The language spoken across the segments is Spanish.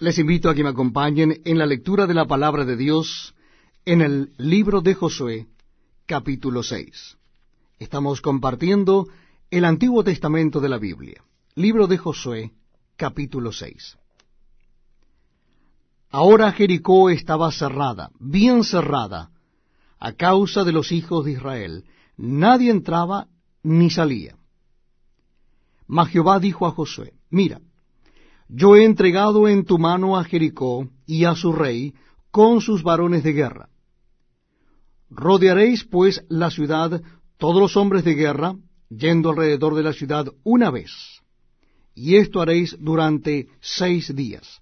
Les invito a que me acompañen en la lectura de la palabra de Dios en el libro de Josué, capítulo 6. Estamos compartiendo el Antiguo Testamento de la Biblia. Libro de Josué, capítulo 6. Ahora Jericó estaba cerrada, bien cerrada, a causa de los hijos de Israel. Nadie entraba ni salía. Mas Jehová dijo a Josué, mira, yo he entregado en tu mano a Jericó y a su rey con sus varones de guerra. Rodearéis pues la ciudad todos los hombres de guerra, yendo alrededor de la ciudad una vez, y esto haréis durante seis días.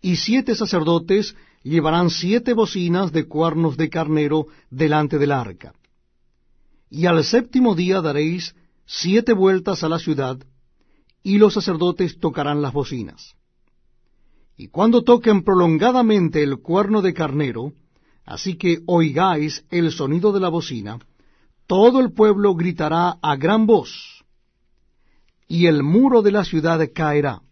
Y siete sacerdotes llevarán siete bocinas de cuernos de carnero delante del arca. Y al séptimo día daréis siete vueltas a la ciudad, y los sacerdotes tocarán las bocinas. Y cuando toquen prolongadamente el cuerno de carnero, así que oigáis el sonido de la bocina, todo el pueblo gritará a gran voz, y el muro de la ciudad caerá.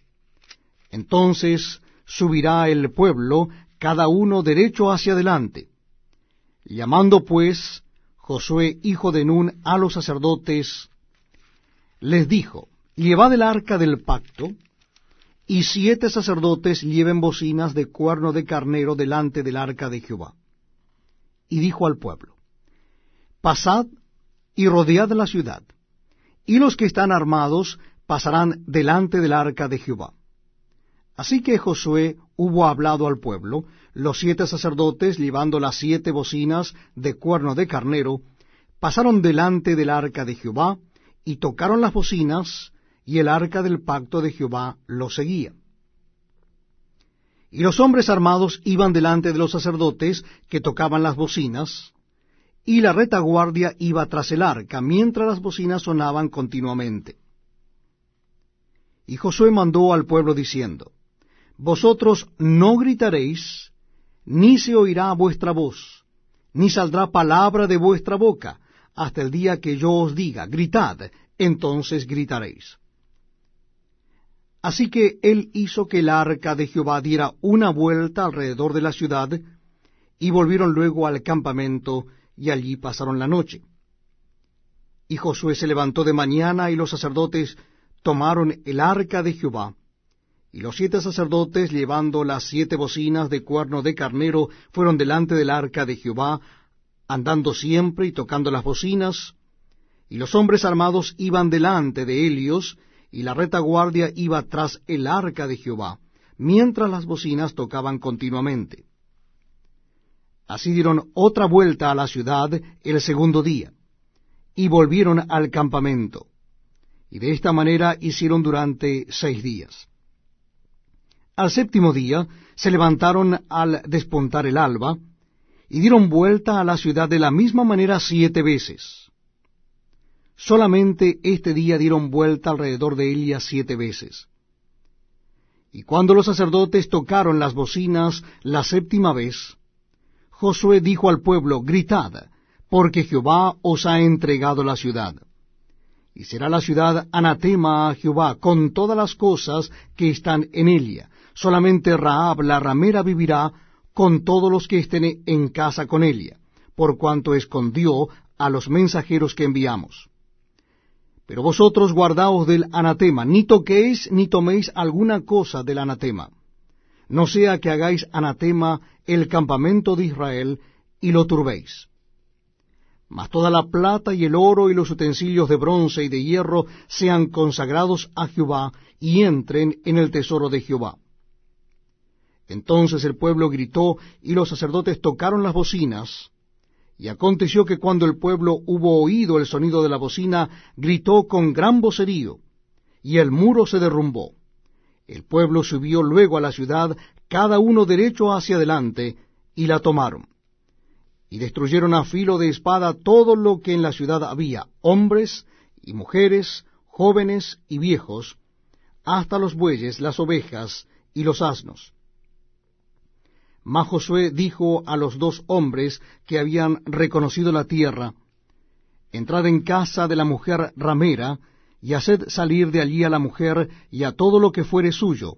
Entonces subirá el pueblo, cada uno derecho hacia adelante. Llamando pues Josué, hijo de Nun, a los sacerdotes, les dijo, llevad el arca del pacto, y siete sacerdotes lleven bocinas de cuerno de carnero delante del arca de Jehová. Y dijo al pueblo, Pasad y rodead la ciudad, y los que están armados pasarán delante del arca de Jehová. Así que Josué hubo hablado al pueblo, los siete sacerdotes, llevando las siete bocinas de cuerno de carnero, pasaron delante del arca de Jehová, y tocaron las bocinas, y el arca del pacto de Jehová lo seguía. Y los hombres armados iban delante de los sacerdotes que tocaban las bocinas, y la retaguardia iba tras el arca, mientras las bocinas sonaban continuamente. Y Josué mandó al pueblo diciendo, Vosotros no gritaréis, ni se oirá vuestra voz, ni saldrá palabra de vuestra boca, hasta el día que yo os diga, gritad, entonces gritaréis. Así que él hizo que el arca de Jehová diera una vuelta alrededor de la ciudad, y volvieron luego al campamento, y allí pasaron la noche. Y Josué se levantó de mañana, y los sacerdotes tomaron el arca de Jehová, y los siete sacerdotes, llevando las siete bocinas de cuerno de carnero, fueron delante del arca de Jehová, andando siempre y tocando las bocinas, y los hombres armados iban delante de ellos, y la retaguardia iba tras el arca de Jehová, mientras las bocinas tocaban continuamente. Así dieron otra vuelta a la ciudad el segundo día, y volvieron al campamento, y de esta manera hicieron durante seis días. Al séptimo día se levantaron al despuntar el alba, y dieron vuelta a la ciudad de la misma manera siete veces Solamente este día dieron vuelta alrededor de ella siete veces. Y cuando los sacerdotes tocaron las bocinas la séptima vez, Josué dijo al pueblo, Gritad, porque Jehová os ha entregado la ciudad. Y será la ciudad anatema a Jehová con todas las cosas que están en ella. Solamente Raab la ramera vivirá con todos los que estén en casa con ella, por cuanto escondió a los mensajeros que enviamos. Pero vosotros guardaos del anatema, ni toquéis ni toméis alguna cosa del anatema. No sea que hagáis anatema el campamento de Israel y lo turbéis. Mas toda la plata y el oro y los utensilios de bronce y de hierro sean consagrados a Jehová y entren en el tesoro de Jehová. Entonces el pueblo gritó y los sacerdotes tocaron las bocinas, y aconteció que cuando el pueblo hubo oído el sonido de la bocina, gritó con gran vocerío, y el muro se derrumbó. El pueblo subió luego a la ciudad, cada uno derecho hacia adelante, y la tomaron. Y destruyeron a filo de espada todo lo que en la ciudad había, hombres y mujeres, jóvenes y viejos, hasta los bueyes, las ovejas y los asnos. Mas Josué dijo a los dos hombres que habían reconocido la tierra, Entrad en casa de la mujer ramera, y haced salir de allí a la mujer y a todo lo que fuere suyo,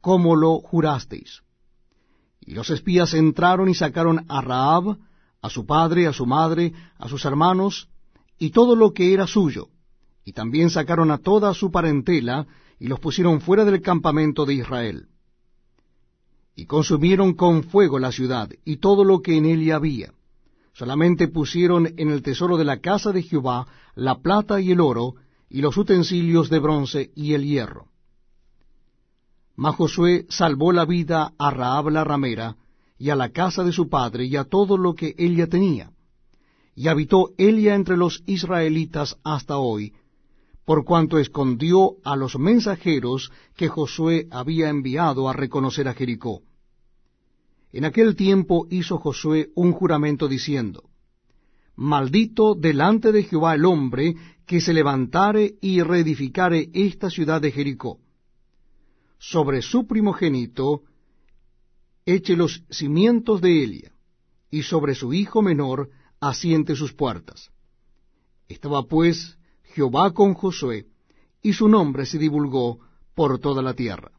como lo jurasteis. Y los espías entraron y sacaron a Raab, a su padre, a su madre, a sus hermanos, y todo lo que era suyo, y también sacaron a toda su parentela, y los pusieron fuera del campamento de Israel. Consumieron con fuego la ciudad, y todo lo que en ella había. Solamente pusieron en el tesoro de la casa de Jehová la plata y el oro, y los utensilios de bronce y el hierro. Mas Josué salvó la vida a Raab la ramera, y a la casa de su padre, y a todo lo que ella tenía. Y habitó ella entre los israelitas hasta hoy, por cuanto escondió a los mensajeros que Josué había enviado a reconocer a Jericó. En aquel tiempo hizo Josué un juramento diciendo, Maldito delante de Jehová el hombre que se levantare y reedificare esta ciudad de Jericó. Sobre su primogénito eche los cimientos de Elia, y sobre su hijo menor asiente sus puertas. Estaba pues Jehová con Josué, y su nombre se divulgó por toda la tierra.